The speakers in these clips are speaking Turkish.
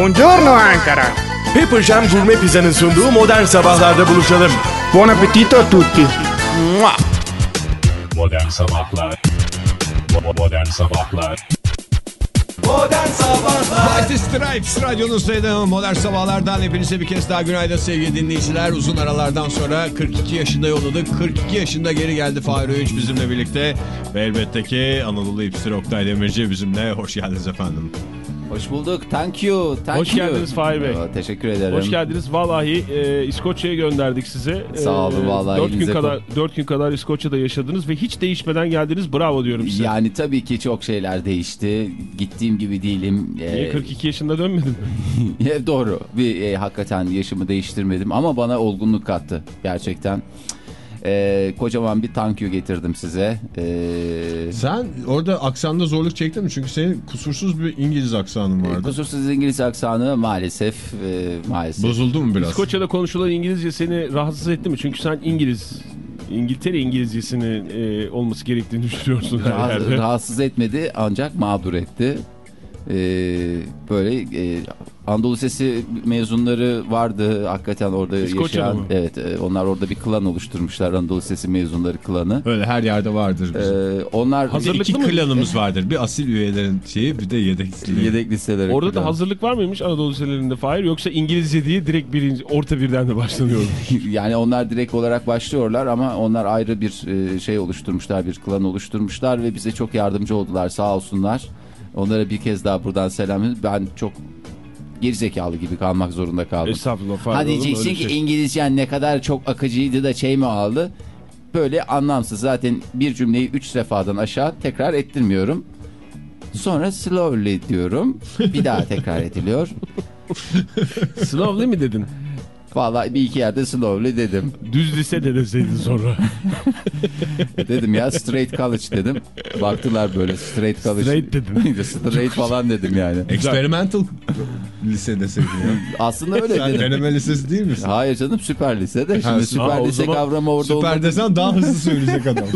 Buongiorno Ankara. Pepper Jam Gourmet Pizza'nın sunduğu modern sabahlarda buluşalım. Buon appetito a tutti. Mua! Modern Sabahlar Bo- Modern Sabahlar White Stripes radyonuzda Modern Sabahlar'dan hepinize bir kez daha günaydın sevgili dinleyiciler. Uzun aralardan sonra 42 yaşında yolladık. 42 yaşında geri geldi Fahir Öğünç bizimle birlikte. Ve elbette ki Anadolu Hipster Oktay Demirci bizimle. Hoş geldiniz efendim. Hoş bulduk. Thank you. Thank Hoş you. geldiniz Fahir Bey. Aa, Teşekkür ederim. Hoş geldiniz. Vallahi e, İskoçya'ya gönderdik size. E, Sağ olun, vallahi 4 gün kadar 4 gün kadar İskoçya'da yaşadınız ve hiç değişmeden geldiniz. Bravo diyorum size. Yani tabii ki çok şeyler değişti. Gittiğim gibi değilim. Ee, Niye 42 yaşında dönmedin mi? e, Doğru. Bir e, hakikaten yaşımı değiştirmedim ama bana olgunluk kattı gerçekten. Ee, kocaman bir thank you getirdim size. Ee, Sen orada aksanda zorluk çektin mi? Çünkü senin kusursuz bir İngiliz aksanın vardı. kusursuz İngiliz aksanı maalesef e, maalesef. Bozuldu mu biraz? İskoçya'da konuşulan İngilizce seni rahatsız etti mi? Çünkü sen İngiliz İngiltere İngilizcesinin e, olması gerektiğini düşünüyorsun her Rah- yerde. rahatsız etmedi ancak mağdur etti. Ee, böyle e, Anadolu Lisesi mezunları vardı hakikaten orada İskoçya'da yaşayan. mı? Evet e, onlar orada bir klan oluşturmuşlar Anadolu Lisesi mezunları klanı. Öyle her yerde vardır. bizim. Ee, onlar Hazırlıklı İki mı? klanımız vardır. Bir asil üyelerin şeyi bir de yedek. yedek liseleri. Orada da klanı. hazırlık var mıymış Anadolu liselerinde Fahir? Yoksa İngilizce diye direkt birinci, orta birden de başlanıyor. yani onlar direkt olarak başlıyorlar ama onlar ayrı bir e, şey oluşturmuşlar, bir klan oluşturmuşlar ve bize çok yardımcı oldular sağ olsunlar. Onlara bir kez daha buradan selam. Ben çok gerizekalı gibi kalmak zorunda kaldım. Estağfurullah. Ha mu? diyeceksin ki şey. İngilizcen ne kadar çok akıcıydı da şey mi aldı? Böyle anlamsız. Zaten bir cümleyi üç defadan aşağı tekrar ettirmiyorum. Sonra slowly diyorum. Bir daha tekrar ediliyor. Slowly mi dedin? Vallahi bir iki yerde slowly dedim. Düz lise de deseydin sonra. Dedim ya straight college dedim. Baktılar böyle straight college. Straight dedin. straight falan dedim yani. Experimental lise deseydin ya. Aslında öyle Sen dedim. deneme lisesi değil misin? Hayır canım süper lise de. Şimdi Ha, süper o lise zaman kavramı orada Süper olmadı. desen daha hızlı söyleyecek adam.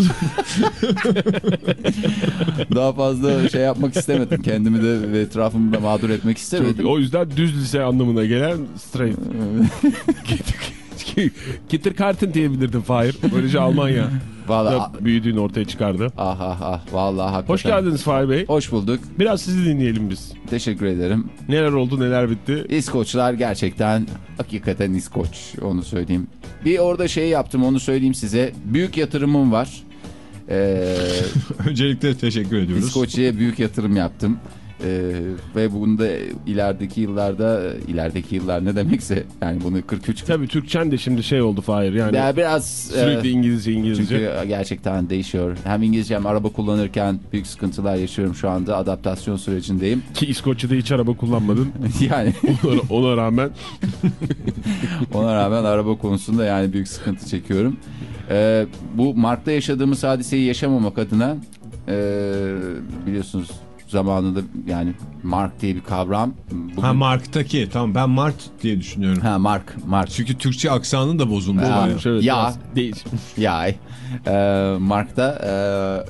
Daha fazla şey yapmak istemedim. Kendimi de ve etrafımı da mağdur etmek istemedim. o yüzden düz lise anlamına gelen straight. Kindergarten diyebilirdim Fahir. Böylece Almanya Vallahi da büyüdüğünü ortaya çıkardı. ah ah ah vallahi hakikaten. Hoş geldiniz Fahir Bey. Hoş bulduk. Biraz sizi dinleyelim biz. Teşekkür ederim. Neler oldu neler bitti. İskoçlar gerçekten hakikaten İskoç onu söyleyeyim. Bir orada şey yaptım onu söyleyeyim size. Büyük yatırımım var. Ee, Öncelikle teşekkür ediyoruz. İskoçya'ya büyük yatırım yaptım. Ee, ve bunu da ilerideki yıllarda ilerideki yıllar ne demekse yani bunu 43 Tabii Türkçen de şimdi şey oldu Fahir yani. Ya biraz Sürekli e, İngilizce İngilizce. çünkü gerçekten değişiyor. Hem İngilizce hem araba kullanırken büyük sıkıntılar yaşıyorum şu anda. Adaptasyon sürecindeyim. Ki İskoçya'da hiç araba kullanmadın. Yani Ona, ona rağmen ona rağmen araba konusunda yani büyük sıkıntı çekiyorum. Ee, bu Mark'ta yaşadığımız hadiseyi yaşamamak adına e, biliyorsunuz zamanında yani Mark diye bir kavram. Bugün, Ha Mark'taki tamam ben Mart diye düşünüyorum. Ha, Mark, Mark. Çünkü Türkçe aksanın da bozulmuş. Ha. şöyle Ya. değil. Ya e, Mark'ta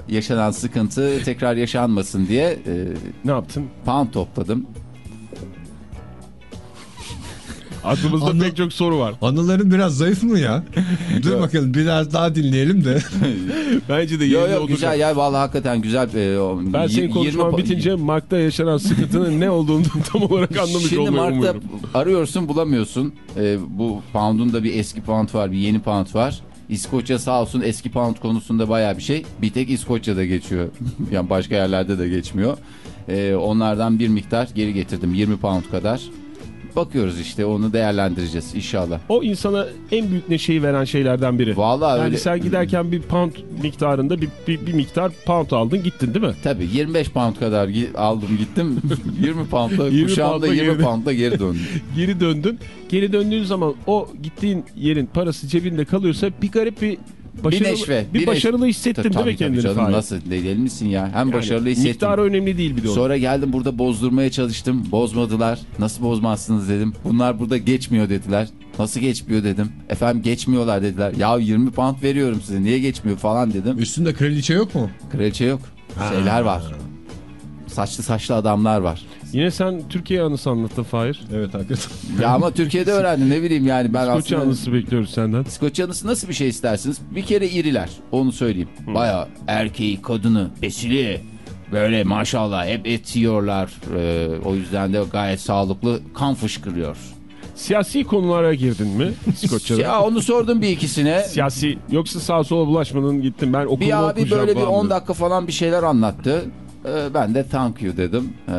e, yaşanan sıkıntı tekrar yaşanmasın diye e, Ne yaptın? pound topladım. Aklımızda Anla- pek çok soru var. Anıların biraz zayıf mı ya? Dur bakalım biraz daha dinleyelim de. Bence de yerinde yo oturacak. güzel ya vallahi hakikaten güzel. E, o, Ben senin 20 konuşman bitince Mark'ta yaşanan sıkıntının ne olduğunu tam olarak anlamış Şimdi olmayı Mark'ta umuyorum. arıyorsun bulamıyorsun. E, bu pound'un da bir eski pound var bir yeni pound var. İskoçya sağ olsun eski pound konusunda baya bir şey. Bir tek İskoçya'da geçiyor. yani başka yerlerde de geçmiyor. E, onlardan bir miktar geri getirdim 20 pound kadar. Bakıyoruz işte onu değerlendireceğiz inşallah. O insana en büyük neşeyi veren şeylerden biri. Vallahi yani öyle. sen giderken bir pound miktarında bir, bir, bir miktar pound aldın gittin değil mi? Tabii 25 pound kadar aldım gittim. 20 poundla 20 kuşağımda poundla 20 geri- poundla geri döndüm. Geri döndün. Geri döndüğün zaman o gittiğin yerin parası cebinde kalıyorsa bir garip bir başarılı, neşve, bir bir başarılı hissettin Tabii, değil mi tabii kendini? canım Fahir? nasıl değil misin ya? Hem Yani başarılı hissettim. Miktarı önemli değil bir de. Sonra geldim burada bozdurmaya çalıştım. Bozmadılar. Nasıl bozmazsınız dedim. Bunlar burada geçmiyor dediler. Nasıl geçmiyor dedim. Efendim geçmiyorlar dediler. Ya 20 pound veriyorum size niye geçmiyor falan dedim. Üstünde kraliçe yok mu? Kraliçe yok. Şeyler var. Saçlı saçlı adamlar var. Yine sen Türkiye anısı anlattın Fahir. Evet hakikaten. Ya ama Türkiye'de öğrendim ne bileyim yani ben İskoçya aslında... anısı bekliyoruz senden. İskoçya anısı nasıl bir şey istersiniz? Bir kere iriler onu söyleyeyim. Baya erkeği kadını besili böyle maşallah hep et yiyorlar. Ee, o yüzden de gayet sağlıklı kan fışkırıyor. Siyasi konulara girdin mi İskoçya'da? Ya onu sordum bir ikisine. Siyasi yoksa sağa sola bulaşmadın gittin ben okulda Bir abi böyle bir falan 10 dedim. dakika falan bir şeyler anlattı. Ee, ben de thank you dedim. Ee,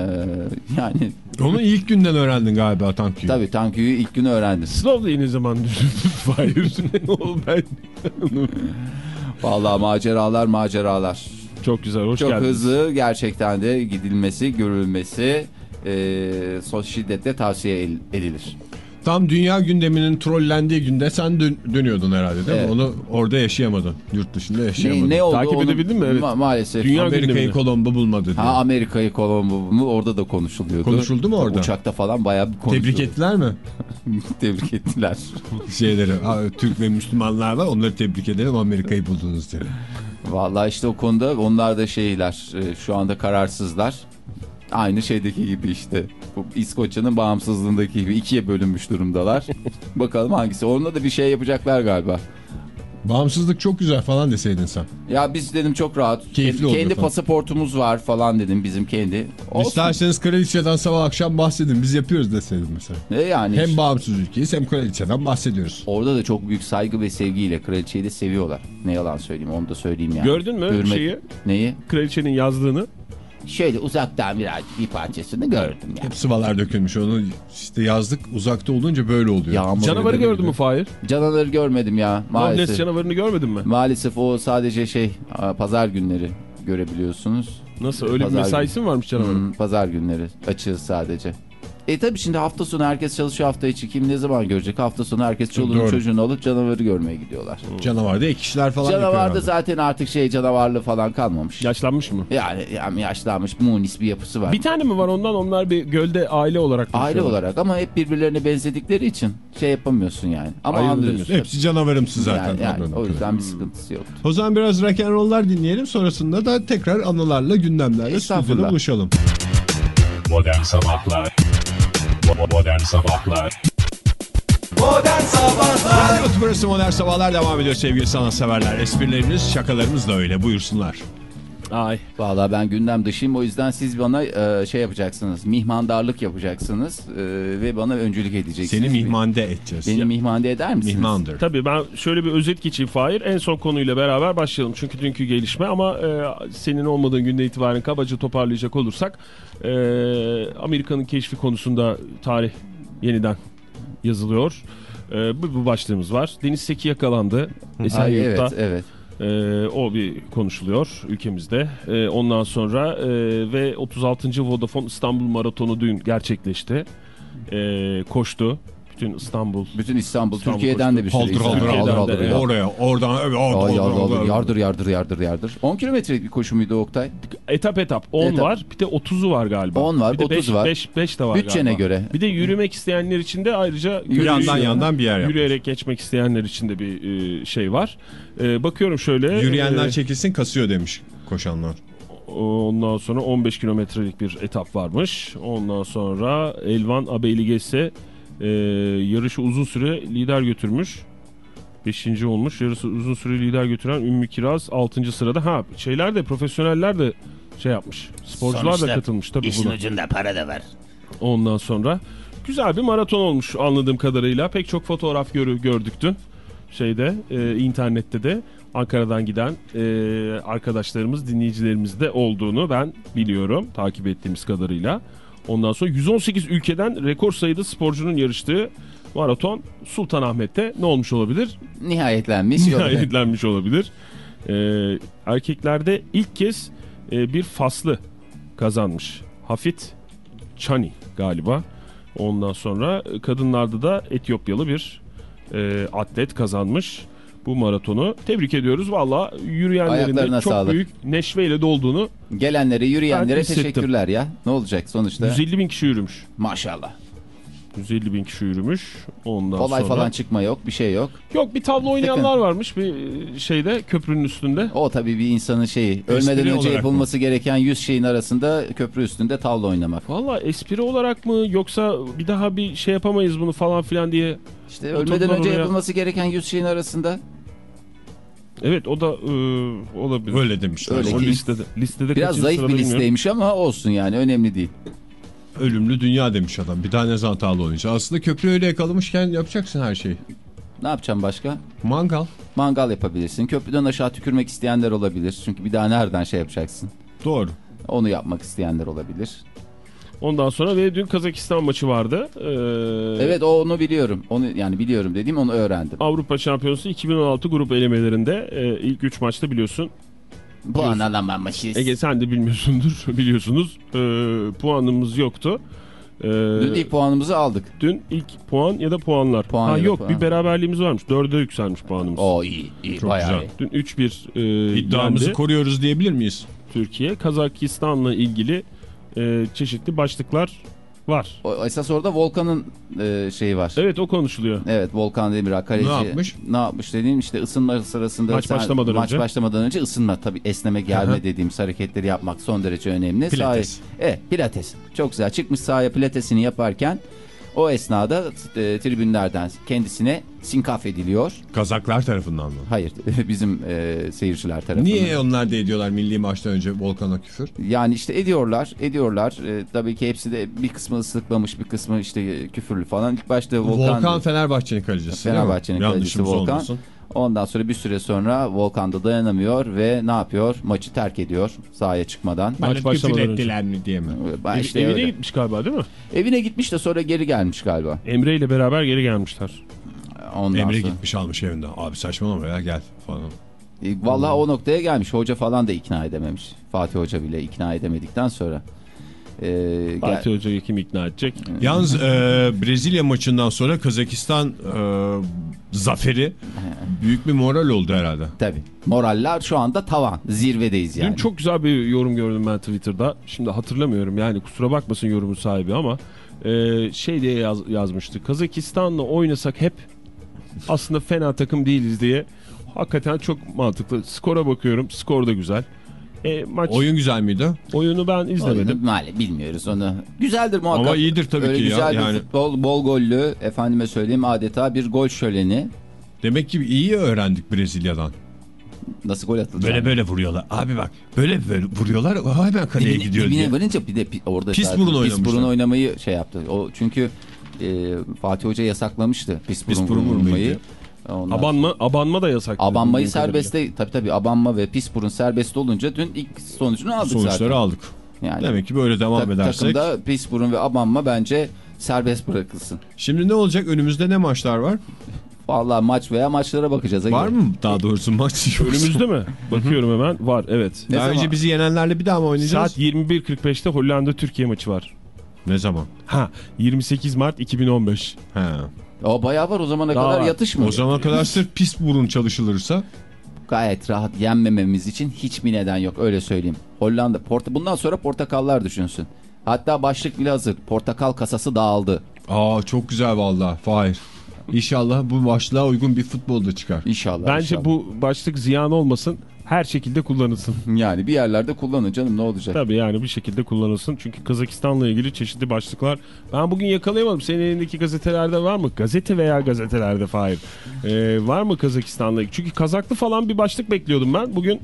yani Onu ilk günden öğrendin galiba Tanku'yu. tabii thank you'yu ilk gün öğrendim. Sınavda ne zaman düşündün ne oldu ben? Vallahi maceralar maceralar. Çok güzel hoş Çok geldiniz. hızlı gerçekten de gidilmesi, görülmesi e, şiddetle tavsiye edilir. Tam dünya gündeminin trollendiği günde sen dön- dönüyordun herhalde değil Evet. mi? Onu orada yaşayamadın. Yurt dışında yaşayamadın. Ne, ne oldu? Takip onu- edebildin mi? Evet. Ma- maalesef. Dünya Amerika'yı. Kolombo bulmadı diye. Ha Amerika'yı Kolombo orada da konuşuluyordu. Konuşuldu mu orada? Uçakta falan bayağı bir konuşuldu. Tebrik ettiler mi? Tebrik ettiler. Şeyleri, Türk ve Müslümanlar var onları tebrik edelim Amerika'yı buldunuz diye. Vallahi işte o konuda onlar da şeyler e, şu anda kararsızlar. Aynı şeydeki gibi işte. Bu İskoçya'nın bağımsızlığındaki gibi ikiye bölünmüş durumdalar. Bakalım hangisi. Onunla da bir şey yapacaklar galiba. Bağımsızlık çok güzel falan deseydin sen. Ya biz dedim çok rahat. Keyifli kendi olur kendi pasaportumuz var falan dedim bizim kendi. Olsun. İsterseniz kraliçeden sabah akşam bahsedin biz yapıyoruz deseydin mesela. E yani Hem işte bağımsız ülkeyiz hem kraliçeden bahsediyoruz. orada da çok büyük saygı ve sevgiyle kraliçeyi de seviyorlar. Ne yalan söyleyeyim onu da söyleyeyim yani. Gördün mü Hürmet- şeyi? Neyi? Kraliçenin yazdığını. Şöyle uzaktan biraz bir parçasını gördüm yani. Hep sıvalar dökülmüş onu işte yazdık uzakta olunca böyle oluyor. Yağmur Canavarı gördün mü Fahir? Canavarı görmedim ya Loch maalesef. Ness canavarını görmedin mi? Maalesef o sadece şey pazar günleri görebiliyorsunuz. Nasıl öyle bir Pazar mesaisi mi varmış canavarın? Hmm, pazar günleri açığız sadece. E tabi şimdi hafta sonu herkes çalışıyor hafta içi. Kim ne zaman görecek? Hafta sonu herkes çoluğunu Doğru. çocuğunu alıp canavarı görmeye gidiyorlar. Canavarda ek kişiler falan yapıyor Canavarda zaten artık şey canavarlı falan kalmamış. Yaşlanmış mı? Yani, yani yaşlanmış munis bir yapısı var. Bir tane mi var ondan? Onlar bir gölde aile olarak Aile olarak ama hep birbirlerine benzedikleri için şey yapamıyorsun yani. Ama Ayırt anlıyorsun. Hepsi canavarımsı zaten. Yani, yani, o yüzden bir sıkıntısı yoktu. O zaman biraz rock'n'roll'lar dinleyelim sonrasında da tekrar anılarla gündemlerle stüdyoda buluşalım. Modern Sabahlar Bo- Modern Sabahlar Radyo Tübrası Modern Sabahlar devam ediyor sevgili sanatseverler. Esprilerimiz, şakalarımız da öyle buyursunlar. Ay. Valla ben gündem dışıyım o yüzden siz bana e, şey yapacaksınız. Mihmandarlık yapacaksınız e, ve bana öncülük edeceksiniz. Seni mihmande edeceğiz. Beni mihmande eder misiniz? Mihmandır. Tabii ben şöyle bir özet geçeyim Fahir. En son konuyla beraber başlayalım. Çünkü dünkü gelişme ama e, senin olmadığın günden itibaren kabaca toparlayacak olursak e, Amerika'nın keşfi konusunda tarih yeniden yazılıyor. E, bu, bu başlığımız var. Deniz Seki yakalandı. Ay, Esenyurt'ta. evet evet. Ee, o bir konuşuluyor ülkemizde. Ee, ondan sonra e, ve 36. Vodafone İstanbul Maratonu dün gerçekleşti. Ee, koştu. Bütün İstanbul. Bütün İstanbul, İstanbul Türkiye'den de bir sürü Haldır insan. haldır haldır. haldır. Oraya, oradan, evet, Ay, haldır, yardır, haldır, yardır, yardır yardır yardır yardır. 10 kilometrelik bir koşu muydu Oktay? Etap etap 10 Etap. var. Bir de 30'u var galiba. 10 var, bir de 30 beş- var. beş- beş de var Bütçene galiba. göre. Bir de yürümek isteyenler için de ayrıca Yandan yandan bir yer yapmış. Yürüyerek geçmek isteyenler için de bir e, şey var. E, bakıyorum şöyle. Yürüyenler e, çekilsin kasıyor demiş koşanlar. Ondan sonra 15 kilometrelik bir etap varmış. Ondan sonra Elvan Abeyli geçse e, yarışı uzun süre lider götürmüş. Beşinci olmuş. Yarışı uzun süre lider götüren Ümmü Kiraz 6. sırada. Ha şeyler de profesyoneller de şey yapmış. Sporcular da Sonuçta katılmış tabii İşin buna. ucunda para da var. Ondan sonra güzel bir maraton olmuş anladığım kadarıyla. Pek çok fotoğraf görü gördük dün. Şeyde e, internette de Ankara'dan giden e, arkadaşlarımız, dinleyicilerimiz de olduğunu ben biliyorum takip ettiğimiz kadarıyla. Ondan sonra 118 ülkeden rekor sayıda sporcunun yarıştığı maraton Sultanahmet'te ne olmuş olabilir? Nihayetlenmiş. Nihayetlenmiş olabilir. Ee, erkeklerde ilk kez e, bir faslı kazanmış. Hafit Chani galiba. Ondan sonra kadınlarda da Etiyopyalı bir e, atlet kazanmış bu maratonu. Tebrik ediyoruz. Valla yürüyenlerin de çok sağlık. büyük neşveyle dolduğunu Gelenlere, yürüyenlere teşekkürler ya. Ne olacak sonuçta? 150 bin kişi yürümüş. Maşallah. 150 bin kişi yürümüş. Ondan Kolay sonra... falan çıkma yok bir şey yok. Yok bir tavla oynayanlar varmış bir şeyde köprünün üstünde. O tabii bir insanın şeyi. Ölmeden önce yapılması gereken 100 şeyin arasında köprü üstünde tavla oynamak. Valla espri olarak mı yoksa bir daha bir şey yapamayız bunu falan filan diye. İşte ölmeden önce oraya. yapılması gereken 100 şeyin arasında Evet o da e, olabilir. Öyle demişler. Öyle O listede. Listede biraz zayıf bir bilmiyorum. listeymiş ama olsun yani önemli değil. Ölümlü dünya demiş adam. Bir tane zantalı oyuncu. Aslında köprü öyle yakalamışken yapacaksın her şeyi. Ne yapacağım başka? Mangal. Mangal yapabilirsin. Köprüden aşağı tükürmek isteyenler olabilir. Çünkü bir daha nereden şey yapacaksın? Doğru. Onu yapmak isteyenler olabilir. Ondan sonra ve dün Kazakistan maçı vardı. Ee, Evet onu biliyorum. Onu yani biliyorum dediğim onu öğrendim. Avrupa Şampiyonası 2016 grup elemelerinde e, ilk 3 maçta biliyorsun. Puan alamamışız. Ege sen de bilmiyorsundur biliyorsunuz. E, puanımız yoktu. E, Dün ilk puanımızı aldık. dün ilk puan ya da puanlar. Puan ha, ya da yok puan. bir beraberliğimiz varmış. 4'e yükselmiş puanımız. O iyi iyi Çok bayağı güzel. iyi. Dün 3-1 e, İddiamızı yendi koruyoruz diyebilir miyiz? Türkiye. Kazakistan'la ilgili e, çeşitli başlıklar var. O, esas orada Volkan'ın e, şeyi var. Evet o konuşuluyor. Evet Volkan Demirel kaleci. Ne yapmış? Ne yapmış dediğim işte ısınma sırasında. Maç başlamadan maç önce. başlamadan önce ısınma tabii esneme gelme Hı hı. dediğimiz hareketleri yapmak son derece önemli. Pilates. Sahaya- evet pilates. Çok güzel çıkmış sahaya pilatesini yaparken o esnada e, tribünlerden kendisine sinkaf ediliyor. Kazaklar tarafından mı? Hayır bizim e, seyirciler tarafından. Niye onlar da ediyorlar milli maçtan önce Volkan'a küfür? Yani işte ediyorlar, ediyorlar. E, tabii ki hepsi de bir kısmı ıslıklamış, bir kısmı işte küfürlü falan. İlk başta Volkan, Volkan, Fenerbahçe'nin kalecisi? Fenerbahçe'nin kalecisi Volkan. olmasın. Ondan sonra bir süre sonra Volkan da dayanamıyor ve ne yapıyor? Maçı terk ediyor sahaya çıkmadan. Maç başlamadan ettiler mi diye mi? Ba- Ev- işte evine öyle. gitmiş galiba değil mi? Evine gitmiş de sonra geri gelmiş galiba. Emre ile beraber geri gelmişler. Ondan Emre sonra. gitmiş almış evinde. Abi saçmalama ya gel falan. E, Vallahi o noktaya gelmiş. Hoca falan da ikna edememiş. Fatih Hoca bile ikna edemedikten sonra. E, Fatih Hoca'yı kim ikna edecek? Yalnız e, Brezilya maçından sonra Kazakistan e, zaferi büyük bir moral oldu herhalde. Tabii. Moraller şu anda tavan. Zirvedeyiz yani. Dün çok güzel bir yorum gördüm ben Twitter'da. Şimdi hatırlamıyorum yani kusura bakmasın yorumun sahibi ama e, şey diye yaz- yazmıştı. Kazakistan'la oynasak hep aslında fena takım değiliz diye. Hakikaten çok mantıklı. Skora bakıyorum. Skor da güzel. E, maç Oyun güzel miydi? oyunu ben izlemedim. Oyunu bilmiyoruz onu. Güzeldir muhakkak. Ama iyidir tabii Öyle ki ya, güzel yani. futbol, bol gollü, efendime söyleyeyim adeta bir gol şöleni. Demek ki iyi öğrendik Brezilya'dan. Nasıl gol atılacak? Böyle böyle vuruyorlar. Abi bak böyle böyle vuruyorlar o hemen kaleye Dibine, gidiyor dibine diye. varınca bir de orada Pis zaten burun pis burun oynamayı şey yaptı. O çünkü e, Fatih Hoca yasaklamıştı pis burun, Pis burun vurmayı vurmayı. Diyor. Ondan Abanma, abanma da yasak. Abanmayı serbestte tabii tabii abanma ve pis burun serbest olunca dün ilk sonucunu aldık Sonuçları zaten. aldık. Yani Demek ki böyle devam tak- edersek. takımda pis burun ve abanma bence serbest bırakılsın. Şimdi ne olacak? Önümüzde ne maçlar var? Vallahi maç veya maçlara bakacağız. Var mı daha doğrusu maç? Önümüzde mi? Bakıyorum hemen. Var evet. Ne Daha zaman? önce bizi yenenlerle bir daha mı oynayacağız? Saat 21.45'te Hollanda-Türkiye maçı var. Ne zaman? Ha 28 Mart 2015. He. O bayağı var o zamana Daha kadar var. yatışmıyor. O zamana kadar sırf pis burun çalışılırsa Gayet rahat yenmememiz için hiçbir neden yok öyle söyleyeyim. Hollanda, Porta bundan sonra portakallar düşünsün. Hatta başlık bile hazır. Portakal kasası dağıldı. Aa çok güzel vallahi Fahir. İnşallah bu başlığa uygun bir futbolda çıkar. İnşallah. Bence inşallah. bu başlık ziyan olmasın. Her şekilde kullanılsın. Yani bir yerlerde kullanın canım ne olacak? Tabii yani bir şekilde kullanılsın. Çünkü Kazakistan'la ilgili çeşitli başlıklar. Ben bugün yakalayamadım. Senin elindeki gazetelerde var mı? Gazete veya gazetelerde Fahir. Ee, var mı Kazakistan'la ilgili? Çünkü kazaklı falan bir başlık bekliyordum ben. Bugün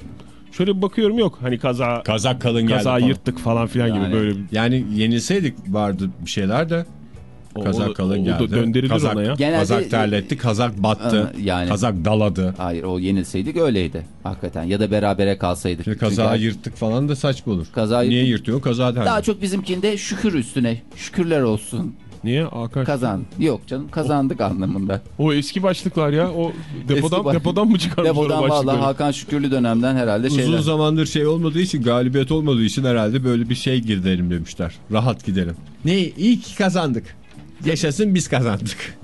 şöyle bir bakıyorum yok. Hani kaza, Kazak kalın geldi kaza falan. yırttık falan filan Yani- gibi böyle Yani yenilseydik vardı bir şeyler de. O- Kazak o- kalın o da geldi. döndürülür kazak, ona ya. Genelde- Kazak terletti, kazak battı, yani. kazak daladı. Hayır o yenilseydik öyleydi. Hakikaten ya da berabere kalsaydık. Şimdi kazağı Çünkü yırttık falan da saçma olur. Kazağı Niye yırtıyor? Kaza terletti. Daha çok bizimkinde şükür üstüne. Şükürler olsun. Niye? Hakan. Kazan. Yok canım kazandık anlamında. O eski başlıklar ya. O depodan baş- depodan mı çıkarmışlar o Depodan vallahi Hakan Şükürlü dönemden herhalde Uzun şeyler. zamandır şey olmadığı için, galibiyet olmadığı için herhalde böyle bir şey gidelim demişler. Rahat gidelim. Ne? İyi ki kazandık. Yaşasın biz kazandık.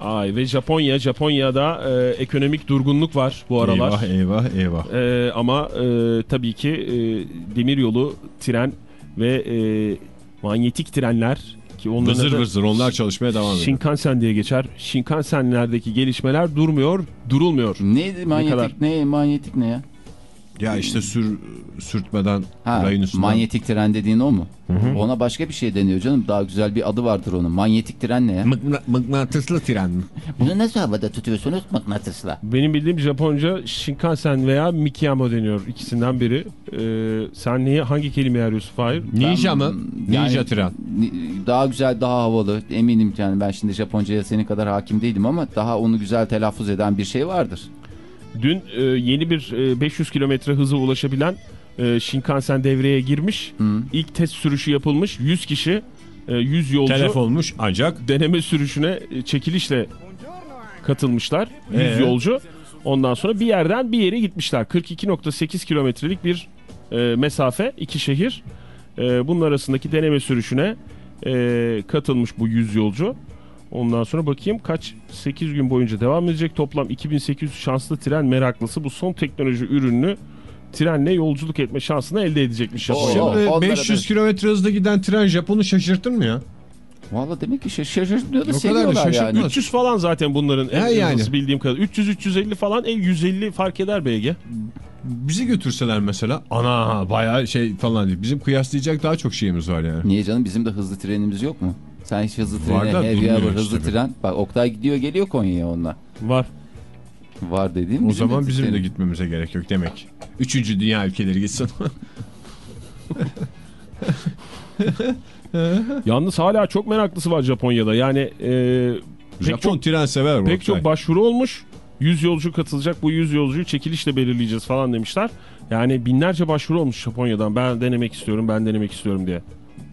Ay ve Japonya, Japonya'da e, ekonomik durgunluk var bu aralar. Eyvah eyvah eyvah. E, ama e, tabii ki e, demiryolu, tren ve e, manyetik trenler ki onların Vızır vızır onlar çalışmaya devam ediyor. Shinkansen diye geçer. Shinkansenlerdeki gelişmeler durmuyor, durulmuyor. Neydi manyetik kadar? ne, manyetik ne ya? Ya işte sür, sürtmeden Ha, rayın üstünden. manyetik tren dediğin o mu? Ona başka bir şey deniyor canım. Daha güzel bir adı vardır onun. Manyetik tren ne ya? Mıkna- mıknatıslı tren mi? Bunu nasıl havada tutuyorsunuz mıknatısla? Benim bildiğim Japonca Shinkansen veya Mikiyamo deniyor ikisinden biri. Ee, sen niye hangi kelimeyi arıyorsun Fahir? Ninja mı? Ninja Yani, tren. Daha güzel, daha havalı. Eminim yani ben şimdi Japonca'ya senin kadar hakim değilim ama daha onu güzel telaffuz eden bir şey vardır. Dün e, yeni bir e, 500 kilometre hıza ulaşabilen e, Shinkansen devreye girmiş. İlk test sürüşü yapılmış. 100 kişi, e, 100 yolcu Telef olmuş ancak deneme sürüşüne e, çekilişle katılmışlar. 100 Ee? yolcu. Ondan sonra bir yerden bir yere gitmişler. 42.8 kilometrelik bir e, mesafe, iki şehir. E, bunun arasındaki deneme sürüşüne e, katılmış bu 100 yolcu. Ondan sonra bakayım kaç 8 gün boyunca devam edecek. Toplam 2800 şanslı tren meraklısı bu son teknoloji ürününü trenle yolculuk etme şansını elde edecekmiş. Oo. Japonya'da. Şimdi onlara 500 da- kilometre hızla giden tren Japon'u şaşırtır mı ya? Valla demek ki şaş- şaşırtmıyor da O kadar da seviyorlar yani. şaşırtmaz. 300 falan zaten bunların en Ha, yani. hızlısı bildiğim kadar. 300-350 falan e, 150 fark eder BG. Bizi götürseler mesela ana bayağı şey falan değil. Bizim kıyaslayacak daha çok şeyimiz var yani. Niye canım bizim de hızlı trenimiz yok mu? Sen hiç hızlı Var trene, da işte hızlı tabii. tren. Bak Oktay gidiyor geliyor Konya'ya onunla. Var. Var dediğim O bizim zaman de bizim de gitmemize gerek yok demek. Üçüncü dünya ülkeleri gitsin. Yalnız hala çok meraklısı var Japonya'da. Yani e, pek Japon çok tren sever pek Oktay. çok başvuru olmuş. 100 yolcu katılacak. Bu 100 yolcuyu çekilişle belirleyeceğiz falan demişler. Yani binlerce başvuru olmuş Japonya'dan. Ben denemek istiyorum, ben denemek istiyorum diye.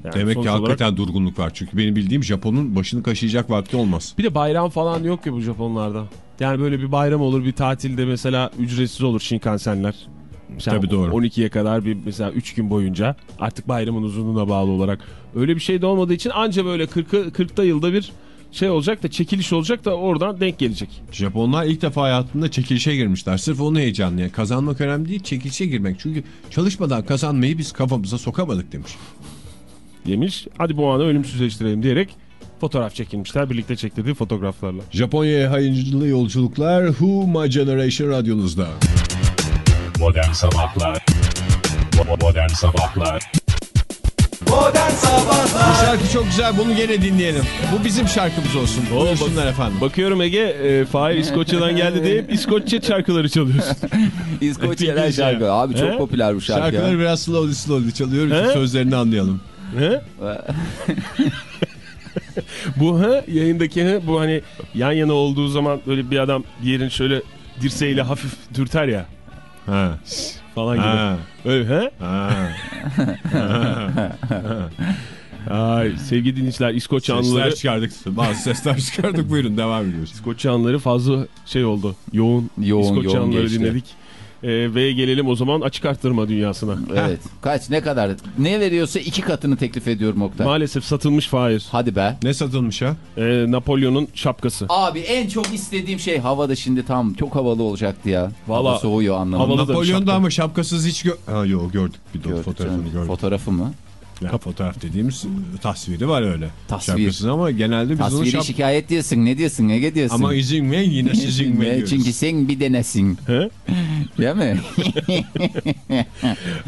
Yani Demek ki olarak- hakikaten durgunluk var. Çünkü benim bildiğim Japon'un başını kaşıyacak vakti olmaz. Bir de bayram falan yok ya bu Japonlarda. Yani böyle bir bayram olur, bir tatilde mesela ücretsiz olur Shinkansenler. Mesela Tabii doğru. 12'ye kadar bir mesela 3 gün boyunca artık bayramın uzunluğuna bağlı olarak. Öyle bir şey de olmadığı için anca böyle 40'ı 40'ta yılda bir şey olacak da çekiliş olacak da oradan denk gelecek. Japonlar ilk defa hayatında çekilişe girmişler. Sırf onun heyecanlı. Kazanmak önemli değil çekilişe girmek. Çünkü çalışmadan kazanmayı biz kafamıza sokamadık demiş. Demiş hadi bu anı ölümsüzleştirelim diyerek fotoğraf çekilmişler birlikte çektirdiği fotoğraflarla. Japonya'ya hayırlı yolculuklar Who My Generation radyonuzda. Modern Sabahlar Bo- Modern Sabahlar Bu şarkı çok güzel bunu gene dinleyelim. Bu bizim şarkımız olsun. Buyursunlar efendim. Bakıyorum Ege, e, Fahir İskoçya'dan geldi diye hep İskoçya şarkıları çalıyorsun. İskoçya'dan şarkı. Abi çok He? popüler bu şarkı. Şarkıları ya. biraz slowly slowly çalıyor ki He? sözlerini anlayalım. Bu he, yayındaki he, bu hani yan yana olduğu zaman böyle bir adam diğerini şöyle dirseğiyle hafif dürter ya Ha. falan gibi. Ha. Öyle he? Ha. Ay, sevgili dinleyiciler İskoç anıları, Sesler çıkardık. Bazı sesler çıkardık. Buyurun devam ediyoruz. İskoç anıları fazla şey oldu. Yoğun, Yoğun, İskoç yoğun geçti. dinledik. Ve gelelim o zaman açık arttırma dünyasına. Evet. Kaç ne kadar? Ne veriyorsa iki katını teklif ediyorum Oktay. Maalesef satılmış Fahir. Hadi be. Ne satılmış ha? Ee, Napolyon'un şapkası. Abi en çok istediğim şey havada şimdi tam çok havalı olacaktı ya. Vallahi Hava soğuyor anlamında. Napolyon'da şapka. ama şapkasız hiç gö... Ha yok gördük bir de Gördük fotoğrafını canım. gördük. Fotoğrafı mı? Yani fotoğraf dediğimiz e, tasviri var öyle. Tasvir. Şapkasız ama genelde biz onu Tasviri şap... şikayet diyorsun. Ne diyorsun? Ege diyorsun. Ama izin ver yine sizin ver diyoruz. Çünkü sen bir denesin. He? Değil mi?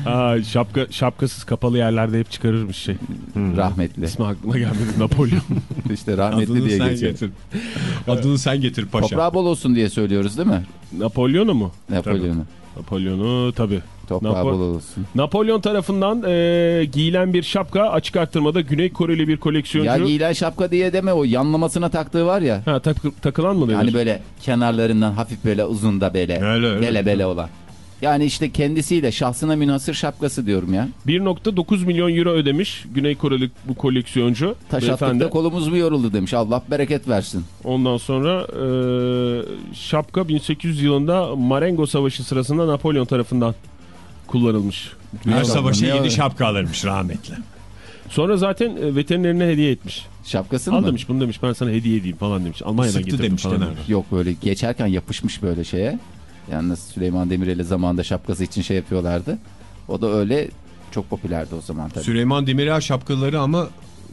Aa, şapka, şapkasız kapalı yerlerde hep çıkarırmış şey. Rahmetli. İsmi aklıma gelmedi Napolyon. İşte rahmetli Adını diye sen geçiyor. getir. Adını sen getir paşa. Toprağı bol olsun diye söylüyoruz değil mi? Napolyon'u mu? Napolyon'u. Napolyon'u tabii. Toprağı Napo- bol olsun. Napolyon tarafından e, giyilen bir şapka açık arttırmada Güney Koreli bir koleksiyoncu. Ya giyilen şapka diye deme o yanlamasına taktığı var ya. ha, tak- takılan mı denir? Hani böyle kenarlarından hafif böyle uzun da böyle. Öyle, öyle. Bele bele olan. Yani işte kendisiyle şahsına münhasır şapkası diyorum ya. 1.9 milyon euro ödemiş Güney Koreli bu koleksiyoncu. Taş beyefendi. attıkta kolumuz mu yoruldu demiş. Allah bereket versin. Ondan sonra e, şapka 1800 yılında Marengo Savaşı sırasında Napolyon tarafından kullanılmış. Her savaşa Ne yedi şapka alırmış rahmetli. Sonra zaten e, veterinerine hediye etmiş. Şapkasını Al mı? demiş bunu demiş ben sana hediye edeyim falan demiş. Almanya'dan Sıktı getirdim demiş falan demiş. Yok böyle geçerken yapışmış böyle şeye. Yalnız Süleyman Demirel'e zamanında şapkası için şey yapıyorlardı. O da öyle çok popülerdi o zaman tabii. Süleyman Demirel şapkaları ama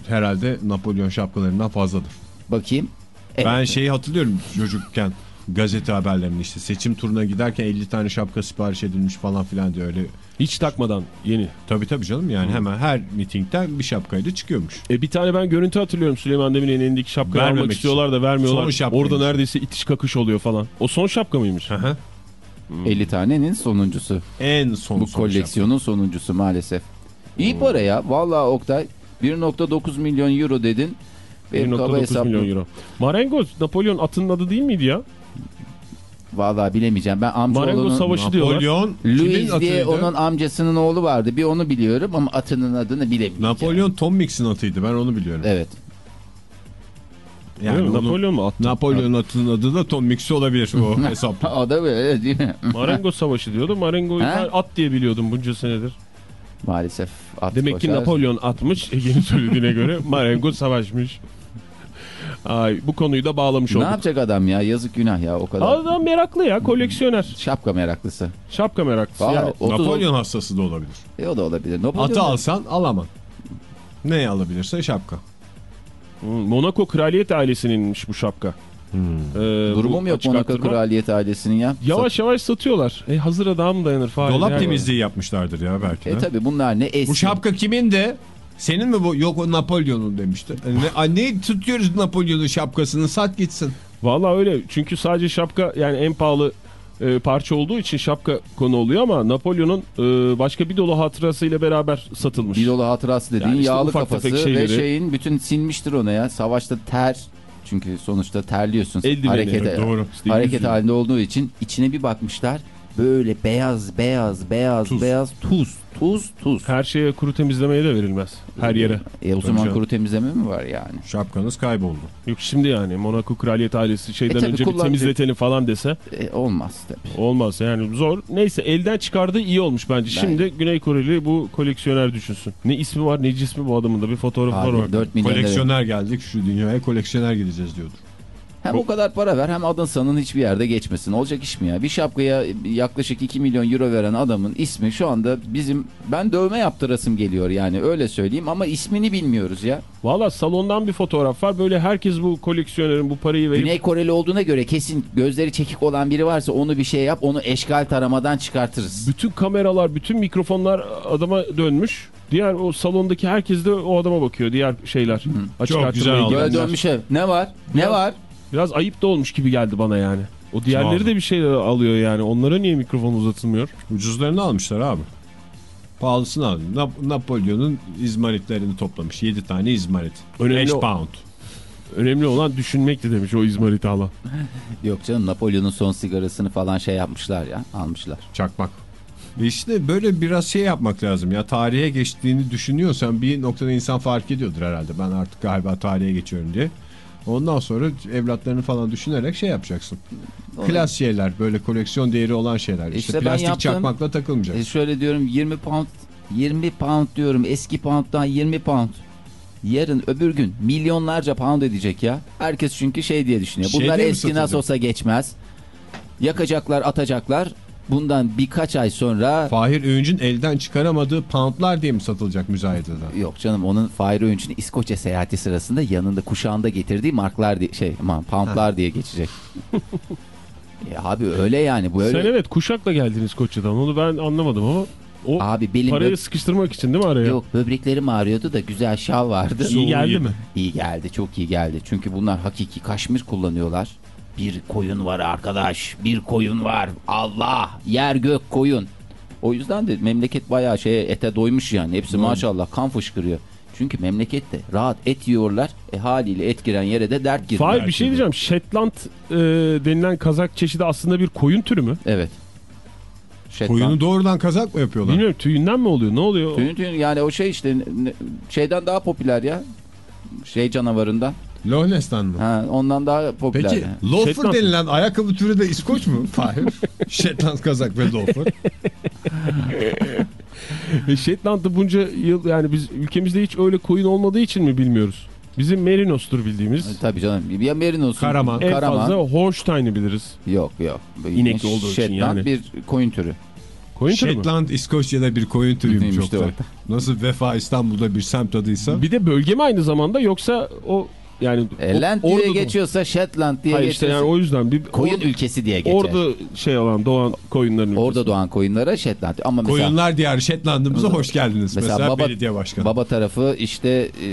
herhalde Napolyon şapkalarından fazladır. Bakayım. Evet. Ben şeyi hatırlıyorum çocukken gazete haberlerini işte seçim turuna giderken 50 tane şapka sipariş edilmiş falan filan diye öyle. Hiç takmadan yeni. Tabii tabii canım yani hemen her mitingden bir şapkayla çıkıyormuş. E bir tane ben görüntü hatırlıyorum Süleyman Demirel'in elindeki şapkayı Vermemek almak istiyorlar da vermiyorlar. Son şapkaymış. Orada neredeyse itiş kakış oluyor falan. O son şapka mıymış? Hı 50 tanenin sonuncusu. En son Bu son koleksiyonun sonuncusu maalesef. İyi para ya. Vallahi Oktay 1.9 milyon euro dedin. Benim kaba 1.9 hesap milyon euro. Marengoz Napolyon atının adı değil miydi ya? Vallahi bilemeyeceğim. Ben Marengoz amcaoğlunun savaşı diyorlar. Napolyon Louis diye atıydı? onun amcasının oğlu vardı. Bir onu biliyorum ama atının adını bilemeyeceğim. Napolyon Tom Mix'in atıydı ben onu biliyorum. Evet. Yani onu- Napolyon mu attı? Napolyon atının adı da Tom Mix olabilir o hesapla. o da böyle değil mi? Marengoz savaşı diyordu. Ben at diye biliyordum bunca senedir. Maalesef. At Demek ki koşar. Napolyon atmış. Ege'nin söylediğine göre Marengoz savaşmış. Ay, bu konuyu da bağlamış Ne olduk. yapacak adam ya? Yazık günah ya o kadar. Adam meraklı ya koleksiyoner. Şapka meraklısı. Şapka meraklısı. Vallahi Yani 30 Napolyon hastası da olabilir. E, o da olabilir. Napolyon Atı da- alsan alamam. Ne alabilirse şapka. Hmm, Monaco kraliyet ailesininmiş bu şapka. Ee, Durumum bu yok Monaco kraliyet ailesinin ya. Yavaş yavaş satıyorlar. E, hazıra daha mı dayanır? Dolap Yani- temizliği yapmışlardır ya belki de. E tabi bunlar ne eski. Bu şapka kimin de? Senin mi bu? Yok o Napolyon'un demişti. Ne, ne tutuyoruz Napolyon'un şapkasını sat gitsin. Vallahi öyle. Çünkü sadece şapka yani en pahalı e, parça olduğu için şapka konu oluyor ama Napolyon'un e, başka bir dolu hatırasıyla beraber satılmış. Bir dolu hatırası dediğin Yani işte yağlı ufak kafası tefek ve şeyleri. şeyin bütün sinmiştir ona ya. Savaşta ter çünkü sonuçta terliyorsun. Eldiveni, Hareket, doğru. Hareket halinde olduğu için içine bir bakmışlar. Böyle beyaz beyaz beyaz Tuz. beyaz tuz tuz tuz. Her şeye kuru temizlemeye de verilmez. Her yere. E o zaman kuru temizleme mi var yani? Şapkanız kayboldu. Yok şimdi yani Monaco kraliyet ailesi şeyden E önce bir temizletelim falan dese E, olmaz tabii. olmaz yani zor. Neyse elden çıkardığı iyi olmuş bence. Ben- Şimdi Güney Koreli bu koleksiyoner düşünsün. Ne ismi var ne cismi bu adamın da bir fotoğrafı var. Abi 4 milyon lira. Koleksiyoner geldik şu dünyaya koleksiyoner gideceğiz diyordur. Hem o kadar para ver hem adın sanın hiçbir yerde geçmesin. Olacak iş mi ya? Bir şapkaya yaklaşık 2 milyon euro veren adamın ismi şu anda bizim ben dövme yaptırasım geliyor yani öyle söyleyeyim ama ismini bilmiyoruz ya. Valla salondan bir fotoğraf var. Böyle herkes bu koleksiyonerin bu parayı verip Güney Koreli olduğuna göre kesin gözleri çekik olan biri varsa onu bir şey yap onu eşgal taramadan çıkartırız. bütün kameralar, bütün mikrofonlar adama dönmüş. Diğer o salondaki herkes de o adama bakıyor. Diğer şeyler. Açık Çok güzel oldu. Böyle dönmüş ev. Ne var? Ne Biraz- var? Biraz ayıp da olmuş gibi geldi bana yani. O diğerleri de bir şeyler alıyor yani. Onlara niye mikrofon uzatılmıyor? Ucuzlarını almışlar abi. Pahalısını aldı. Nap- Napolyon'un izmaritlerini toplamış. 7 tane izmarit. Önemli 5 o- pound. Önemli olan düşünmekti demiş o izmariti alan. Yok canım Napolyon'un son sigarasını falan şey yapmışlar ya almışlar. Çakmak. İşte böyle biraz şey yapmak lazım ya tarihe geçtiğini düşünüyorsan bir noktada insan fark ediyordur herhalde ben artık galiba tarihe geçiyorum diye. Ondan sonra evlatlarını falan düşünerek şey yapacaksın. Klas şeyler böyle koleksiyon değeri olan şeyler. İşte, İşte plastik yaptım. çakmakla takılmayacak. E şöyle diyorum 20 pound 20 pound diyorum eski pound'dan 20 pound. Yarın öbür gün milyonlarca pound edecek ya. Herkes çünkü şey diye düşünüyor. Şey Bunlar eski nasıl olsa geçmez. Yakacaklar atacaklar. Bundan birkaç ay sonra Fahir Öğünç'ün elden çıkaramadığı poundlar diye mi satılacak müzayedede? yok canım onun Fahir Öğünç'ün İskoçya seyahati sırasında yanında kuşağında getirdiği marklar diye şey aman poundlar diye geçecek. e abi öyle yani bu öyle. Sen evet kuşakla geldiniz Koçya'dan. Onu ben anlamadım ama o Abi benim parayı sıkıştırmak için değil mi araya? Yok böbreklerim ağrıyordu da güzel şal vardı. İyi geldi mi? İyi geldi çok iyi geldi. Çünkü bunlar hakiki kaşmir kullanıyorlar. Bir koyun var arkadaş. Bir koyun var. Allah yer gök koyun. O yüzden de memleket bayağı şeye ete doymuş yani. Hepsi maşallah kan fışkırıyor. Çünkü memlekette rahat et yiyorlar. E haliyle et giren yere de dert giriyor. Fahir bir şey diyeceğim. Shetland e, denilen kazak çeşidi aslında bir koyun türü mü? Evet. Shetland. Koyunu doğrudan kazak mı yapıyorlar? Bilmiyorum tüyünden mi oluyor? Ne oluyor? Tüyün tüyün yani o şey işte şeyden daha popüler ya. Şey canavarından. Loch Ness'ten mi? Ha, ondan daha popüler. Peki yani. loafer Shetland- denilen ayakkabı türü de İskoç mu? Fahir. Shetland kazak ve loafer. E, Shetland'da bunca yıl yani biz ülkemizde hiç öyle koyun olmadığı için mi bilmiyoruz? Bizim Merinos'tur bildiğimiz. Tabii canım. Ya Merinos'un. Karaman. En Karaman. fazla Holstein'i biliriz. Yok yok. İnek olduğu için Shetland yani. bir koyun türü. Koyun türü mü? Shetland İskoçya'da bir koyun türüymüş Oktay. orada. Nasıl Vefa İstanbul'da bir semt adıysa. Bir de bölge mi aynı zamanda yoksa o yani E, Land o- diye orada- geçiyorsa Shetland diye Hayır işte geçiyorsa yani o yüzden bir koyun or- ülkesi diye geçer. orada şey olan doğan koyunların ülkesi. Orada doğan koyunlara Shetland. Ama mesela, Koyunlar Diyarı Shetland'ımıza hoş geldiniz. mesela, Mesela, baba, belediye başkanı. baba tarafı işte e,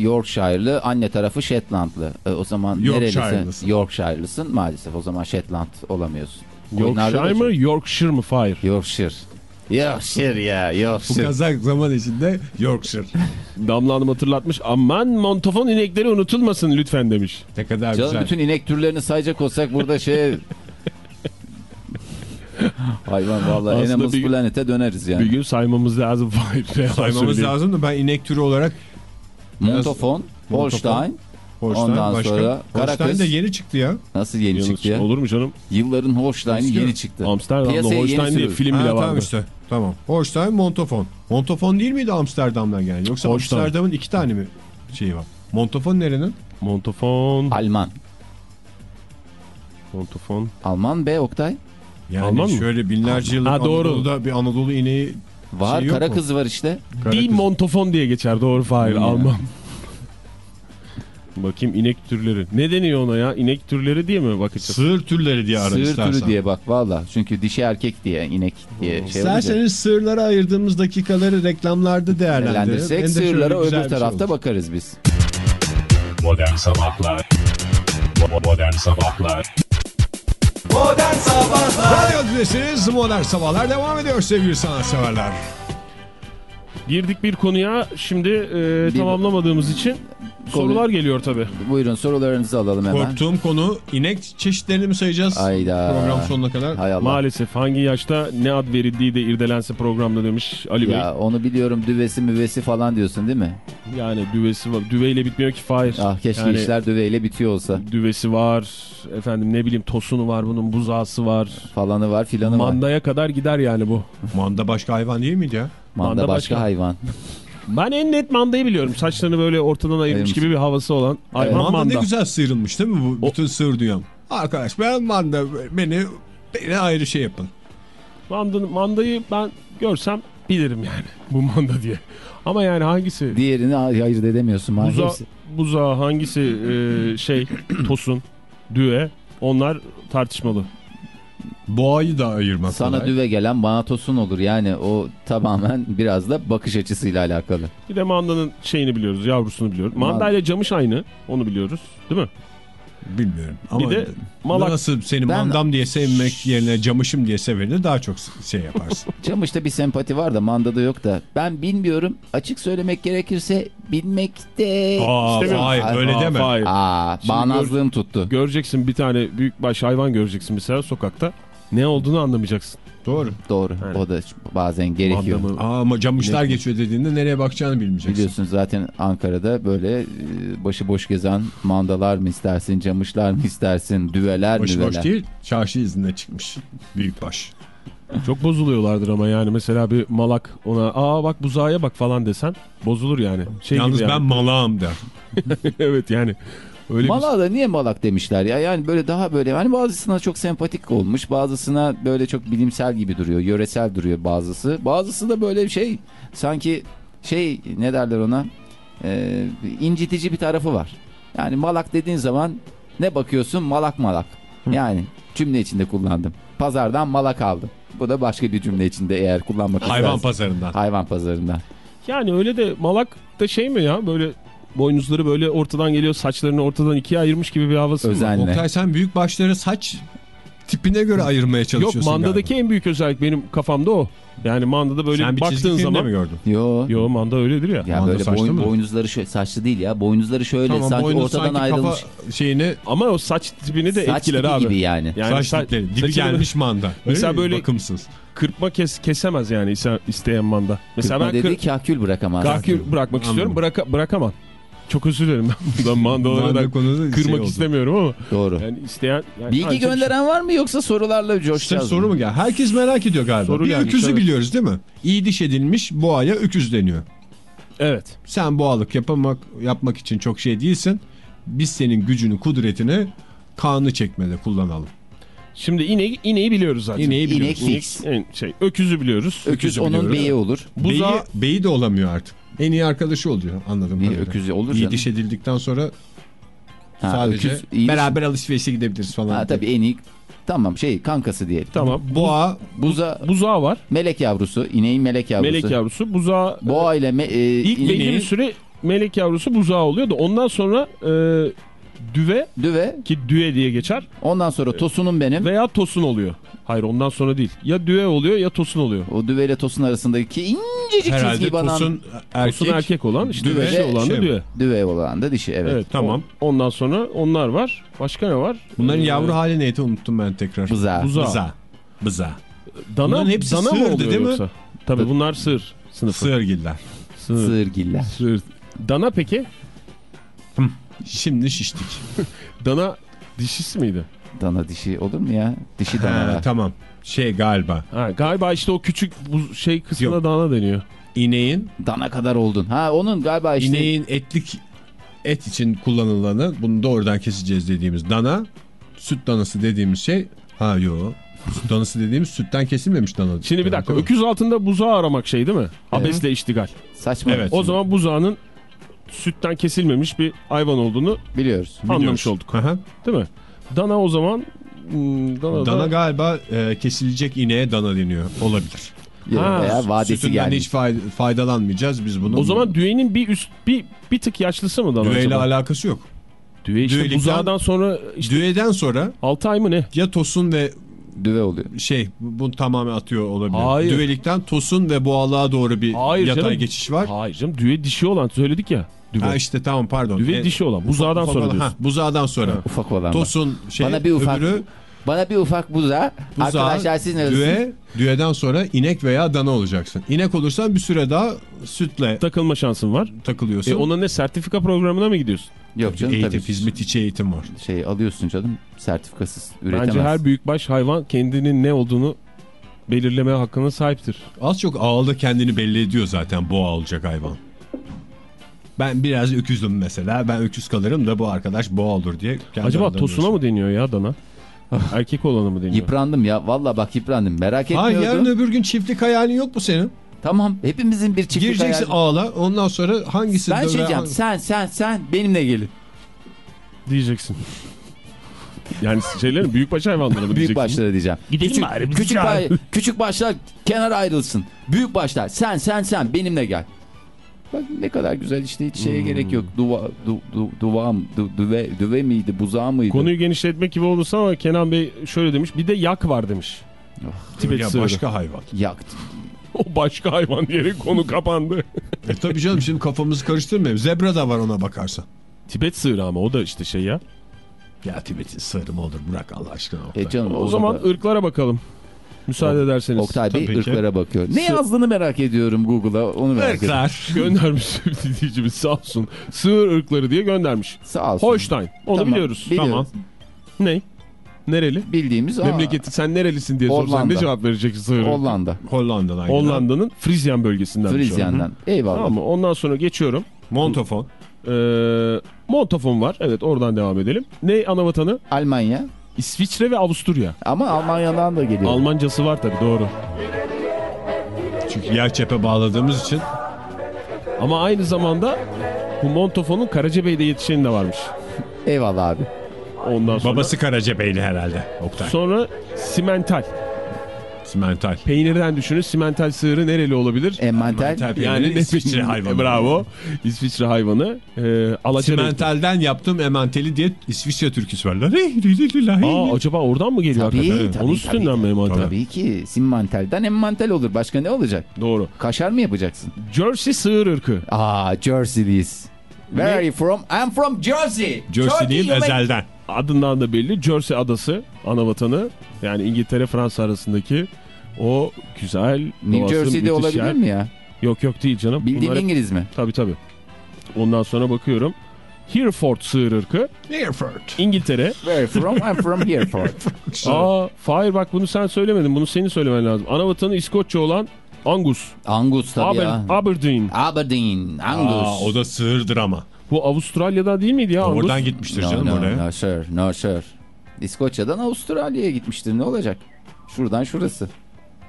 Yorkshire'lı, anne tarafı Shetlandlı. E, o zaman Yorkshire'lısın. nerelisin? Yorkshire'lısın. Maalesef o zaman Shetland olamıyorsun. Yorkshire mı Yorkshire mı Fire? Yorkshire. Yorkshire ya Bu Yorkshire. kazak zaman içinde Yorkshire. Damla Hanım hatırlatmış. Aman montofon inekleri unutulmasın lütfen demiş. Ne kadar Canım güzel. bütün inek türlerini sayacak olsak burada şey... Hayvan vallahi Aslında Animals bir- Planet'e döneriz Bir yani. gün saymamız lazım. Saymamız lazım da ben inek türü olarak Montofon, Holstein. Holstein Ondan başka. sonra Holstein Karakız. de yeni çıktı ya. Nasıl yeni Yalnız çıktı ya? Olur mu canım? Yılların Holstein'i yeni çıktı. Amsterdam'da Piyasaya yeni Holstein diye film Ha, bile tamam vardı. işte. Tamam. Holstein, Montofon. Montofon değil miydi Amsterdam'dan gelen? Yoksa Holstein. Amsterdam'ın iki tane mi şeyi var? Montofon nerenin? Montofon. Alman. Montofon. Alman B Oktay. Yani Alman mı? şöyle binlerce yıllık Ha, doğru. Anadolu'da bir Anadolu ineği Var Şey kara mu? kız var işte. Değil Montofon diye geçer doğru Fahir Ya. Alman. Bakayım inek türleri. Ne deniyor ona ya? İnek türleri diye mi bakacağız? Sığır türleri diye ara Sığır istersen. türü diye bak valla. Çünkü dişi erkek diye inek diye şey olunca. İsterseniz sığırlara ayırdığımız dakikaları reklamlarda değerlendirelim. Sığırlara öbür şey tarafta olur. bakarız biz. Modern Sabahlar Bo- Modern Sabahlar Radyo Tülesi'niz Modern Sabahlar devam ediyor sevgili sanatseverler. Girdik bir konuya. Şimdi e, tamamlamadığımız için sorular geliyor tabii. Buyurun sorularınızı alalım hemen. Korktuğum konu inek çeşitlerini mi sayacağız? Ayda. Program sonuna kadar. Hay Allah. Maalesef hangi yaşta ne ad verildiği de irdelense programda demiş Ali Bey. Ya onu biliyorum düvesi müvesi falan diyorsun değil mi? Yani düvesi var. Düveyle bitmiyor ki Fahir. Ah keşke Yani- işler düveyle bitiyor olsa. Düvesi var. Efendim ne bileyim tosunu var bunun buzağısı var. Falanı var filanı var. Mandaya kadar gider yani bu. Manda başka hayvan değil miydi ya? Manda, Manda başka, başka. hayvan. Ben en net mandayı biliyorum. Saçlarını böyle ortadan ayırmış gibi bir havası olan hayvan manda, manda. ne güzel sıyrılmış değil mi bu O- bütün sığır dünyam? Arkadaş ben manda beni, beni ayrı şey yapın. Mandanın- mandayı ben görsem bilirim yani bu manda diye. Ama yani hangisi? Diğerini ay- ayırt edemiyorsun. Buza, buzağı hangisi e, şey tosun, düve onlar tartışmalı. Boğayı da ayırmak Sana kolay. düve gelen bana tosun olur. Yani o tamamen biraz da bakış açısıyla alakalı. Bir de mandanın şeyini biliyoruz, yavrusunu biliyoruz. Manda ile camış aynı, onu biliyoruz değil mi? Bilmiyorum. Ama Bir de malak. nasıl seni Ben- mandam diye sevmek yerine camışım diye seveni daha çok şey yaparsın. Camış'ta bir sempati var da mandada yok da. Ben bilmiyorum. Açık söylemek gerekirse bilmekte... Aa, İstemiyorum. hayır Ay- öyle Aa, deme. hayır. Aa, bağnazlığım tuttu. Göreceksin bir tane büyükbaş hayvan göreceksin mesela sokakta. Ne olduğunu anlamayacaksın. Doğru. Doğru. Yani. O da bazen gerekiyor. Manda mı? Aa, ama camışlar geçiyor dediğinde nereye bakacağını bilmeyeceksin. Biliyorsun zaten Ankara'da böyle e, başıboş gezen mandalar mı istersin, camışlar mı istersin, düveler Boş müveler. boş değil çarşı izinde çıkmış. Büyükbaş. Çok bozuluyorlardır ama yani mesela bir malak ona aa bak buzağa bak falan desen bozulur yani. Şey Yalnız gibi ben yani. malağım der. evet yani öyle bir Malak da niye malak demişler ya? Yani böyle daha böyle hani bazısına çok sempatik olmuş, bazısına böyle çok bilimsel gibi duruyor, yöresel duruyor bazısı. Bazısı da böyle şey sanki şey ne derler ona? Ee, incitici bir tarafı var. Yani malak dediğin zaman ne bakıyorsun? Malak malak. Yani cümle içinde kullandım. Pazardan malak aldım. Bu da başka bir cümle içinde eğer kullanmak Hayvan istersen. pazarından. Hayvan pazarından. Yani öyle de malak da şey mi ya böyle boynuzları böyle ortadan geliyor saçlarını ortadan ikiye ayırmış gibi bir havası? Özenle. Oktay sen büyük başları saç tipine göre ayırmaya Yok çalışıyorsun mandadaki galiba. en büyük özellik benim kafamda o. Yani mandada böyle Sen bir baktığın zaman. mi gördün? Yo. Yo manda öyledir ya. Ya Manda böyle boyun, mı? boynuzları şöyle saçlı değil ya. Boynuzları şöyle Tamam sanki boynuz ortadan sanki ayrılmış. kafa şeyini Ama o saç tipini de Saç etkiler tipi abi. gibi yani. Yani saç sa- dipleri dibi gelmiş manda. Mesela böyle- bakımsız. Kırpma kes, kesemez yani isteyen manda. Mesela Kırpma ben dedi kır, kahkül bırakamaz. kahkül bırakmak Anladım. istiyorum bıraka, bırakamam. Çok özür dilerim ben buradan mandalara Manda da konuda kırmak şey oldu. istemiyorum ama. Doğru. Yani isteyen... Yani Bilgi ancak- şey- gönderen var mı yoksa sorularla coşacağız soru mı? mu gel? Herkes merak ediyor galiba. Soru bir gelmiş, öküzü evet. biliyoruz değil mi? İyi diş edilmiş boğaya öküz deniyor. Evet. Sen boğalık yapamak, yapmak için çok şey değilsin. Biz senin gücünü, kudretini kanı çekmede kullanalım. Şimdi ineği, ineği biliyoruz zaten. İneği İnek biliyoruz. fix. En şey, öküzü biliyoruz. Öküz onun biliyoruz. beyi olur. Beyi, Buzağı, beyi de olamıyor artık. En iyi arkadaşı oluyor anladım. Niye öküz olur İyi diş edildikten sonra Ha, sadece öküz iyi beraber alışverişe gidebiliriz falan. Ha tabii en iyi. Tamam şey kankası diyelim. tamam. Boğa Buza Buzağı var. melek yavrusu, ineğin melek yavrusu. Melek yavrusu. Buzağı Boğa ile me, e, ilk belli bir süre melek yavrusu buzağı oluyor da ondan sonra e, düve düve. ki düve diye geçer Ondan sonra tosunum benim. veya tosun oluyor. Hayır ondan sonra değil. Ya düve oluyor ya tosun oluyor. O düve ile tosun arasındaki incecik herhalde çizgi bana. Tosun erkek. Tosun erkek olan işte Düve dişi olan da şey mi? düve. Düve olan da dişi evet. Evet Tamam. o- ondan sonra onlar var. Başka ne var? Bunların Ee, yavru hali neydi unuttum ben tekrar. Buzağı. Buzağı. Bıza. Bıza. Dana, Bunların hepsi dana mı sığırdı, oluyor değil mi? yoksa? Tabii bunlar sığır sınıfı. Sığırgiller. Sığır. Sığırgiller. Sığır. Dana peki? Şimdi şiştik. Dana dişisi miydi? Dana dişi olur mu ya? Dişi dana tamam. Şey galiba Ha, galiba işte o küçük bu şey kısmına Yok. dana deniyor. ineğin Dana kadar oldun. Ha onun galiba işte ineğin etlik et için kullanılanı bunu doğrudan keseceğiz dediğimiz dana süt danası dediğimiz şey ha yo süt danası dediğimiz sütten kesilmemiş dana. Şimdi bir dakika öküz altında buzağı aramak şey değil mi? Abesle iştigal. saçma. Evet. O zaman buzağının sütten kesilmemiş bir hayvan olduğunu Biliyoruz. anlamış Biliyoruz. olduk. Aha. Değil mi? Dana o zaman hmm, dana, Dana da- galiba e, kesilecek ineğe dana deniyor. Olabilir. Ya Ha, veya vadesi Sütünden gelmiş. hiç fay- faydalanmayacağız biz bunu. o zaman düğenin bir üst bir bir tık yaşlısı mı dana düğeyle acaba? alakası yok. Düve işte düğelikten- buzağdan sonra işte Düğeden sonra 6 ay mı ne? ya tosun ve Düve oluyor. şey bunu tamamen atıyor olabilir. Hayır. Düvelikten tosun ve boğalığa doğru bir Hayır yatay canım. geçiş var. Hayır canım düve dişi olan söyledik ya. Düve. Ha işte tamam pardon. düve E, dişi olan. Buzağdan ufak sonra olan- diyorsun. Ha, buzağdan sonra. Ufak olan. Tosun şey Bana bir ufak- öbürü Bana bir ufak buza. buzağı, Arkadaşlar siz neresiniz? düve, düğeden sonra inek veya dana olacaksın. İnek olursan bir süre daha sütle Takılma şansın var. takılıyorsun. E ona ne sertifika programına mı gidiyorsun? Yok canım eğitim, tabii. hizmet içi eğitim var. Şey alıyorsun canım sertifikasız üretemez. Bence her büyükbaş hayvan kendinin ne olduğunu belirleme hakkına sahiptir. Az çok ağılda kendini belli ediyor zaten boğa olacak hayvan. Ben biraz öküzüm mesela. Ben öküz kalırım da bu arkadaş boğa olur diye. Acaba tosuna mı deniyor ya dana? Erkek olanı mı deniyor? Yıprandım ya. Valla bak yıprandım. Merak Ha etmiyordum. yarın öbür gün çiftlik hayalin yok mu senin? Tamam. Hepimizin bir çiftlik Gireceksin hayali- ağla ondan sonra hangisi Ben şey diyeceğim. hangi- Sen sen sen benimle gelin. Diyeceksin. Yani şeylerin büyükbaş hayvanları mı Büyük diyeceksin? başlara diyeceğim. Gidelim küçük, bari küçük, bay- küçük başlar kenara ayrılsın. Büyük başlar sen sen sen benimle gel. Bak ne kadar güzel işte hiç şeye gerek yok. Duva, du, du, duva, mı- du, düve, düve miydi buzağı mıydı? Konuyu genişletmek gibi olursa ama Kenan Bey şöyle demiş. Bir de yak var demiş. Tibet Ya sığırı. başka hayvan. Yaktı. O başka hayvan diyerek konu kapandı. e tabii canım şimdi kafamızı karıştırmayalım. Zebra da var ona bakarsan. Tibet sığırı ama o da işte şey ya. Ya Tibet'in sığırı mı olur bırak Allah aşkına. E canım, O, zaman da- ırklara bakalım. Müsaade ederseniz. Oktay Bey Tabii ki. ırklara bakıyor. Ne Sı- yazdığını merak ediyorum Google'a onu merak ediyorum. Irklar. Göndermiş bir dinleyicimiz sağ olsun. Sığır ırkları diye göndermiş. Sağ olsun. Holstein. Onu Tamam, biliyoruz. biliyoruz. Tamam. Ne? Nereli? Bildiğimiz aa, Memleketi sen nerelisin diye sorsan Hollanda. ne cevap vereceksin sığırı? Hollanda. Hollanda'dan. Hollanda'nın Frizyen bölgesinden. Frizyan'dan. Eyvallah. Tamam? Ondan sonra geçiyorum. Montafon. Ee, Montafon var. Evet oradan devam edelim. Ne ana vatanı? Almanya. İsviçre ve Avusturya. Ama Almanya'dan da geliyor. Almancası var tabii doğru. Çünkü yer çepe bağladığımız için. Ama aynı zamanda bu Montafon'un Karacabey'de yetişeni de varmış. Eyvallah abi. Ondan sonra. Babası Karacabeyli herhalde. Oktay. Sonra simental. Simental. Peynirden düşünün simental sığırı nereli olabilir? Emmantel. Simental yani İsviçre hayvanı. Bravo. İsviçre hayvanı. Ee, renkli. Simentalden yaptım emanteli diye İsviçre türküsü var. Aa acaba oradan mı geliyor Tabii, hakikaten? tabii, Onun üstünden tabii. mi emantal? Tabii ki simmantelden emmantel olur. Başka ne olacak? Doğru. Kaşar mı yapacaksın? Jersey sığır ırkı. Aa Jersey'liyiz. Where are you from? I'm from Jersey. Jersey değil you make- ezelden. Adından da belli. Jersey adası ana vatanı. Yani İngiltere Fransa arasındaki o güzel New Jersey'de olabilir yer. mi ya? Yok yok değil canım. Bildiğin Bunlar hep- İngiliz mi? Tabii tabii. Ondan sonra bakıyorum. Hereford sığır ırkı. Hereford. İngiltere. Where from? I'm from Hereford. Aa, Fahir bak bunu sen söylemedin. Bunu senin söylemen lazım. Ana vatanı İskoçya olan Angus. Angus tabii Aber, ya. Aberdeen. Aberdeen. Angus. Aa, o da sığırdır ama. Bu Avustralya'da değil miydi ya Angus? Oradan gitmiştir no, canım no, oraya. no sir, no sir. İskoçya'dan Avustralya'ya gitmiştir ne olacak? Şuradan şurası.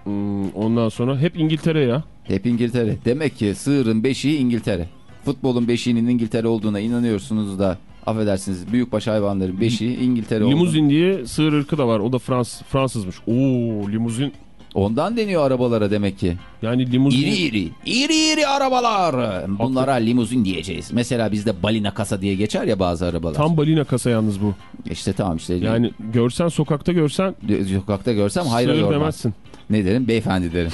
Hmm, ondan sonra hep İngiltere ya. Hep İngiltere. Demek ki sığırın beşiği İngiltere. Futbolun beşiğinin İngiltere olduğuna inanıyorsunuz da affedersiniz büyükbaş hayvanların beşiği İngiltere olduğuna. Limuzin diye sığır ırkı da var. O da Frans Fransızmış. Oo limuzin. Ondan deniyor arabalara demek ki. Yani limuzin. İri iri, iri iri arabalar. Bunlara limuzin diyeceğiz. Mesela bizde balina kasa diye geçer ya bazı arabalar. Tam balina kasa yalnız bu. İşte tamam işte. Yani görsen sokakta görsen Sokakta görsem hayra yormaz. demezsin. Ne derim? Beyefendi derim.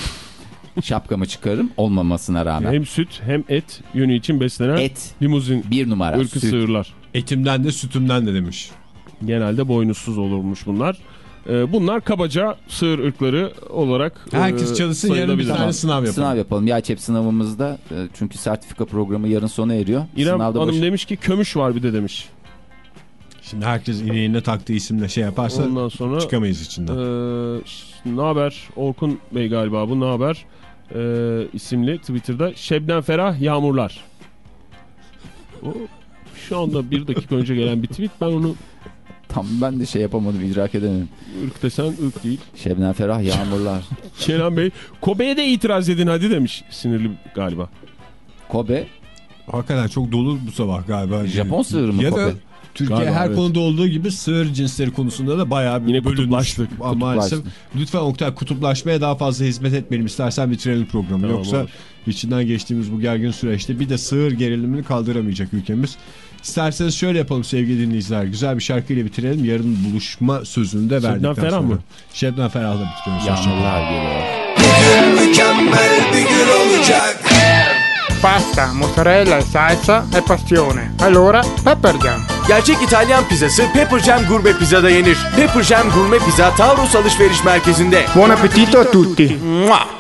Şapkamı çıkarırım olmamasına rağmen. Hem süt hem et yönü için beslenen Et limuzin bir numara. ırkı Süt. sığırlar. Etimden de sütümden de demiş. Genelde boynuzsuz olurmuş bunlar. Ee, bunlar kabaca sığır ırkları olarak Herkes e, çalışsın yarın bir tane sınav yapalım. Sınav yapalım. Yağçep sınavımızda e, çünkü sertifika programı yarın sona eriyor. İrem Sınavda Hanım baş- demiş ki kömüş var bir de demiş. Şimdi herkes ineğine taktığı isimle şey yaparsa Ondan sonra çıkamayız içinden. e, ne haber Orkun Bey galiba bu ne haber e, isimli Twitter'da Şebnem Ferah Yağmurlar. O şu anda bir dakika önce gelen bir tweet ben onu Tam ben de şey yapamadım idrak edemedim. ırk desen ırk değil. Şebnem Ferah Yağmurlar. Kenan Bey Kobe'ye de itiraz edin hadi demiş sinirli galiba. Kobe. Hakikaten çok dolu bu sabah galiba. Japon sığırı mı Ya da Kobe? Türkiye Galiba, her evet. konuda olduğu gibi sığır cinsleri konusunda da bayağı bir Yine bölünmüş. kutuplaştık. Ama Maalesef Kutuplaştık. lütfen Oktay kutuplaşmaya daha fazla hizmet etmeyelim. İstersen bitirelim programı. Tamam, Yoksa olur. içinden geçtiğimiz bu gergin süreçte bir de sığır gerilimini kaldıramayacak ülkemiz. İsterseniz şöyle yapalım sevgili dinleyiciler. Güzel bir şarkıyla bitirelim. Yarın buluşma sözünü de verdikten Ferah sonra. mı? Şebnem Ferah'la bitiriyoruz. Yağmurlar geliyor. Mükemmel bir gün olacak. Pasta, mozzarella e salsa e passione. Allora, Pepper Jam. Gerçek İtalyan pizzası Pepper Jam Gurme Pizza'da yenir. Pepper Jam Gurme Pizza Taurus Alışveriş Merkezi'nde. Buon appetito a tutti. Mua!